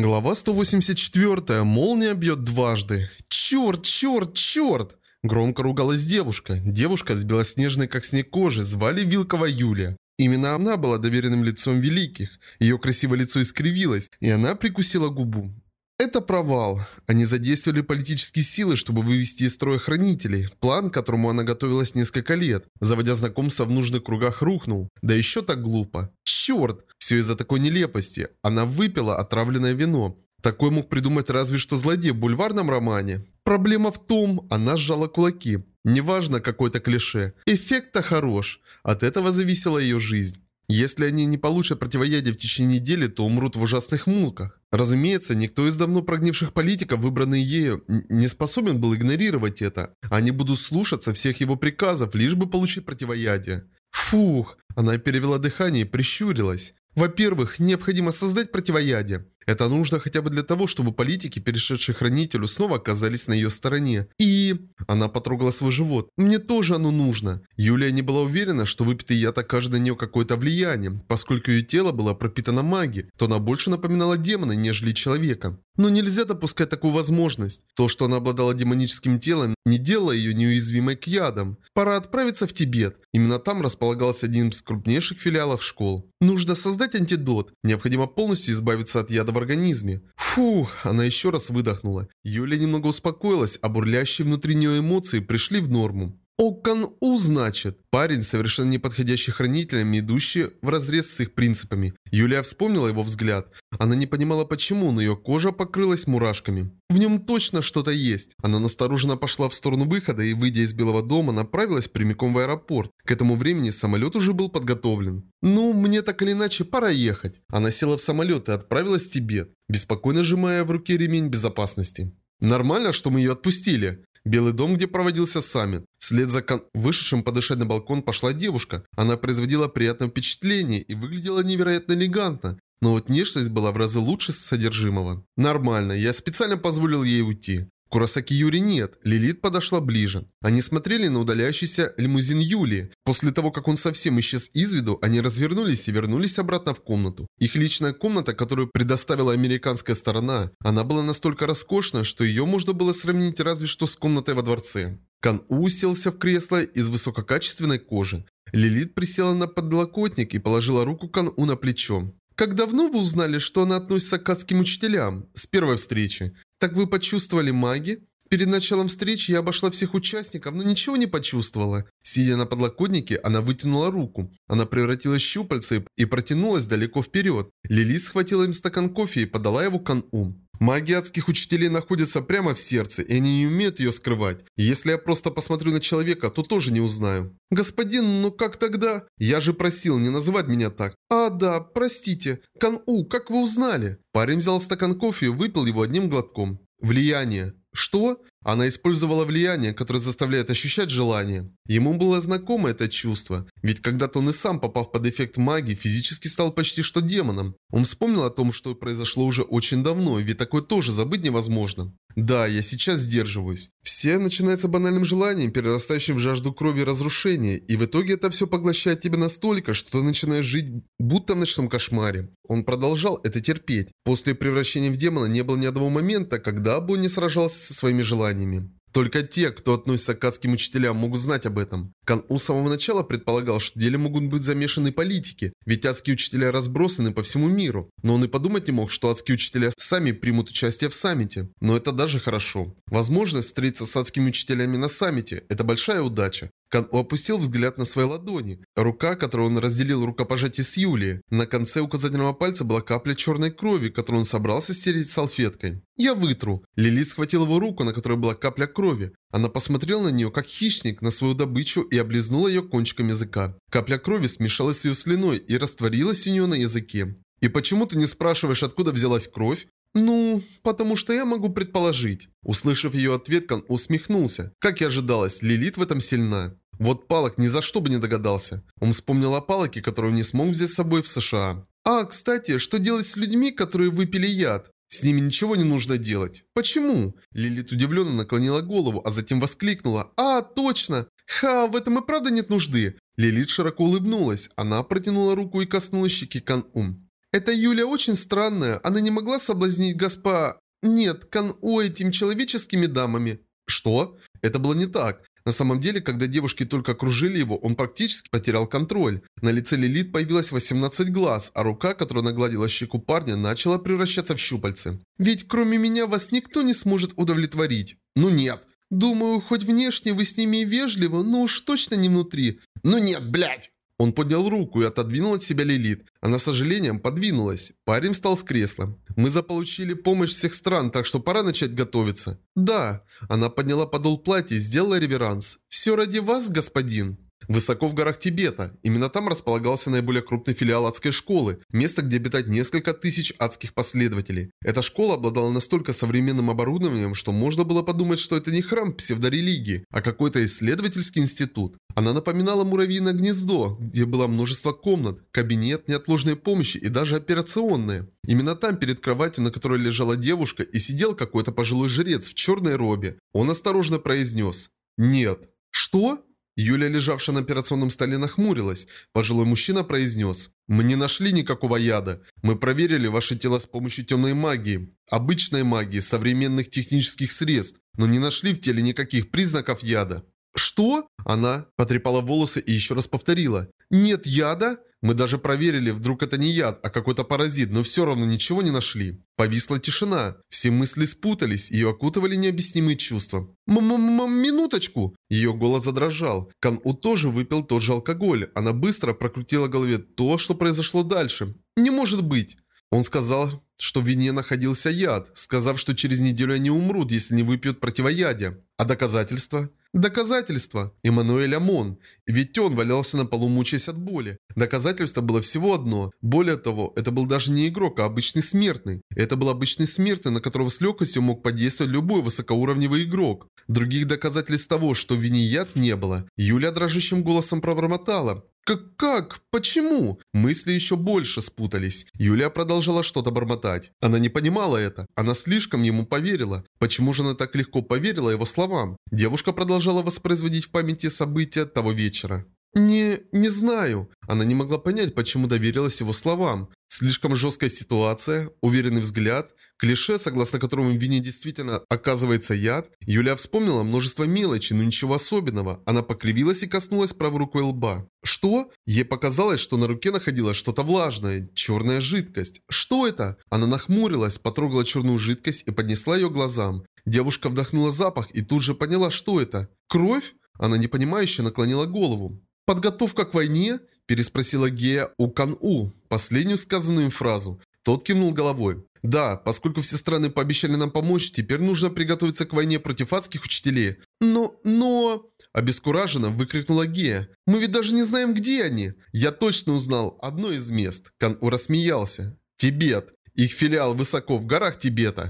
Глава 184. Молния бьет дважды. Черт, черт, черт! Громко ругалась девушка. Девушка с белоснежной как снег кожи, звали Вилкова Юлия. Именно она была доверенным лицом великих. Ее красивое лицо искривилось, и она прикусила губу. Это провал. Они задействовали политические силы, чтобы вывести из строя хранителей. План, к которому она готовилась несколько лет. Заводя знакомства в нужных кругах, рухнул. Да еще так глупо. Черт! Все из-за такой нелепости. Она выпила отравленное вино. Такой мог придумать разве что злодей в бульварном романе. Проблема в том, она сжала кулаки. Неважно какое-то клише. Эффект-то хорош. От этого зависела ее жизнь. Если они не получат противоядие в течение недели, то умрут в ужасных муках. Разумеется, никто из давно прогнивших политиков, выбранный ею, не способен был игнорировать это. Они будут слушаться всех его приказов, лишь бы получить противоядие. Фух, она перевела дыхание и прищурилась. Во-первых, необходимо создать противоядие. Это нужно хотя бы для того, чтобы политики, перешедшие хранителю, снова оказались на ее стороне. И... Она потрогала свой живот. Мне тоже оно нужно. Юлия не была уверена, что выпитый яд окажет на нее какое-то влияние. Поскольку ее тело было пропитано магией, то она больше напоминала демона, нежели человека. Но нельзя допускать такую возможность. То, что она обладала демоническим телом, не делало ее неуязвимой к ядам. Пора отправиться в Тибет. Именно там располагался один из крупнейших филиалов школ. Нужно создать антидот. Необходимо полностью избавиться от яда организме. Фух, она еще раз выдохнула. Юля немного успокоилась, а бурлящие внутри нее эмоции пришли в норму. Окан-У, значит. Парень, совершенно не подходящий хранителям, идущий вразрез с их принципами. Юлия вспомнила его взгляд. Она не понимала почему, но ее кожа покрылась мурашками. В нем точно что-то есть. Она настороженно пошла в сторону выхода и, выйдя из Белого дома, направилась прямиком в аэропорт. К этому времени самолет уже был подготовлен. «Ну, мне так или иначе, пора ехать». Она села в самолет и отправилась в Тибет, беспокойно сжимая в руке ремень безопасности. «Нормально, что мы ее отпустили?» Белый дом, где проводился саммит. Вслед за кон... вышедшим подышать на балкон пошла девушка. Она производила приятное впечатление и выглядела невероятно элегантно. Но вот внешность была в разы лучше содержимого. Нормально, я специально позволил ей уйти. Курасаки Юри нет, Лилит подошла ближе. Они смотрели на удаляющийся лимузин Юлии. После того, как он совсем исчез из виду, они развернулись и вернулись обратно в комнату. Их личная комната, которую предоставила американская сторона, она была настолько роскошна, что ее можно было сравнить разве что с комнатой во дворце. Кан уселся в кресло из высококачественной кожи. Лилит присела на подлокотник и положила руку Кан У на плечо. «Как давно вы узнали, что она относится к адским учителям?» «С первой встречи. Так вы почувствовали маги? Перед началом встречи я обошла всех участников, но ничего не почувствовала. Сидя на подлокотнике, она вытянула руку. Она превратилась в щупальце и протянулась далеко вперед. Лили схватила им стакан кофе и подала его Кан-У. Маги адских учителей находятся прямо в сердце, и они не умеют ее скрывать. Если я просто посмотрю на человека, то тоже не узнаю. Господин, ну как тогда? Я же просил не называть меня так. А, да, простите. Кан-У, как вы узнали? Парень взял стакан кофе и выпил его одним глотком. Влияние. Что? Она использовала влияние, которое заставляет ощущать желание. Ему было знакомо это чувство, ведь когда-то он и сам, попав под эффект магии, физически стал почти что демоном. Он вспомнил о том, что произошло уже очень давно, ведь такое тоже забыть невозможно. Да, я сейчас сдерживаюсь. Все начинается банальным желанием, перерастающим в жажду крови и разрушения, и в итоге это все поглощает тебя настолько, что ты начинаешь жить будто в ночном кошмаре. Он продолжал это терпеть. После превращения в демона не было ни одного момента, когда бы он не сражался со своими желаниями. Только те, кто относится к адским учителям, могут знать об этом. Кан У с самого начала предполагал, что в деле могут быть замешаны политики, ведь адские учителя разбросаны по всему миру. Но он и подумать не мог, что адские учителя сами примут участие в саммите. Но это даже хорошо. Возможность встретиться с адскими учителями на саммите – это большая удача. Опустил взгляд на свои ладони. Рука, которую он разделил рукопожатие с Юлией. На конце указательного пальца была капля черной крови, которую он собрался стереть салфеткой. «Я вытру». Лилит схватил его руку, на которой была капля крови. Она посмотрела на нее, как хищник, на свою добычу и облизнула ее кончиком языка. Капля крови смешалась с ее слюной и растворилась у нее на языке. «И почему ты не спрашиваешь, откуда взялась кровь?» «Ну, потому что я могу предположить». Услышав ее ответ, Кан усмехнулся. Как и ожидалось, Лилит в этом сильна. Вот Палок ни за что бы не догадался. Он вспомнил о Палоке, которую не смог взять с собой в США. А, кстати, что делать с людьми, которые выпили яд? С ними ничего не нужно делать. Почему? Лилит удивленно наклонила голову, а затем воскликнула. А, точно! Ха, в этом и правда нет нужды. Лилит широко улыбнулась. Она протянула руку и коснулась щеки Кан-Ум. Эта Юля очень странная, она не могла соблазнить госпа... Нет, Кан-О этим человеческими дамами. Что? Это было не так. На самом деле, когда девушки только окружили его, он практически потерял контроль. На лице Лилит появилось 18 глаз, а рука, которая нагладила щеку парня, начала превращаться в щупальцы. «Ведь кроме меня вас никто не сможет удовлетворить». «Ну нет». «Думаю, хоть внешне вы с ними и вежливы, но уж точно не внутри». «Ну нет, блядь!» Он поднял руку и отодвинул от себя Лилит. Она с сожалением подвинулась. Парень встал с кресла. «Мы заполучили помощь всех стран, так что пора начать готовиться». «Да». Она подняла подол платья и сделала реверанс. «Все ради вас, господин». Высоко в горах Тибета. Именно там располагался наиболее крупный филиал адской школы, место, где обитает несколько тысяч адских последователей. Эта школа обладала настолько современным оборудованием, что можно было подумать, что это не храм псевдорелигии, а какой-то исследовательский институт. Она напоминала муравьиное гнездо, где было множество комнат, кабинет, неотложной помощи и даже операционные. Именно там, перед кроватью, на которой лежала девушка, и сидел какой-то пожилой жрец в черной робе. Он осторожно произнес «Нет». «Что?» Юля, лежавшая на операционном столе, нахмурилась. Пожилой мужчина произнес. «Мы не нашли никакого яда. Мы проверили ваше тело с помощью темной магии, обычной магии, современных технических средств, но не нашли в теле никаких признаков яда». «Что?» Она потрепала волосы и еще раз повторила. «Нет яда?» Мы даже проверили, вдруг это не яд, а какой-то паразит, но все равно ничего не нашли. Повисла тишина. Все мысли спутались, ее окутывали необъяснимые чувства. «М-м-м, минуточку!» Ее голос задрожал. Кан-У тоже выпил тот же алкоголь. Она быстро прокрутила в голове то, что произошло дальше. «Не может быть!» Он сказал, что в вине находился яд, сказав, что через неделю они умрут, если не выпьют противоядие. А доказательства? Доказательство. Эммануэль Амон. Ведь он валялся на полу, мучаясь от боли. Доказательство было всего одно. Более того, это был даже не игрок, а обычный смертный. Это был обычный смертный, на которого с легкостью мог подействовать любой высокоуровневый игрок. Других доказательств того, что в вине яд не было. Юля дрожащим голосом пробормотала. Как? Как? Почему? Мысли еще больше спутались. Юлия продолжала что-то бормотать. Она не понимала это. Она слишком ему поверила. Почему же она так легко поверила его словам? Девушка продолжала воспроизводить в памяти события того вечера. «Не... не знаю». Она не могла понять, почему доверилась его словам. Слишком жесткая ситуация, уверенный взгляд, клише, согласно которому вине действительно оказывается яд. Юля вспомнила множество мелочей, но ничего особенного. Она покривилась и коснулась правой рукой лба. Что? Ей показалось, что на руке находилось что-то влажное, черная жидкость. Что это? Она нахмурилась, потрогала черную жидкость и поднесла ее глазам. Девушка вдохнула запах и тут же поняла, что это. Кровь? Она непонимающе наклонила голову. «Подготовка к войне?» – переспросила Гея у Кан-У, последнюю сказанную им фразу. Тот кивнул головой. «Да, поскольку все страны пообещали нам помочь, теперь нужно приготовиться к войне против адских учителей». «Но... но...» Обескураженно выкрикнула Гея. «Мы ведь даже не знаем, где они!» «Я точно узнал одно из мест!» Кан-У рассмеялся. «Тибет. Их филиал высоко в горах Тибета.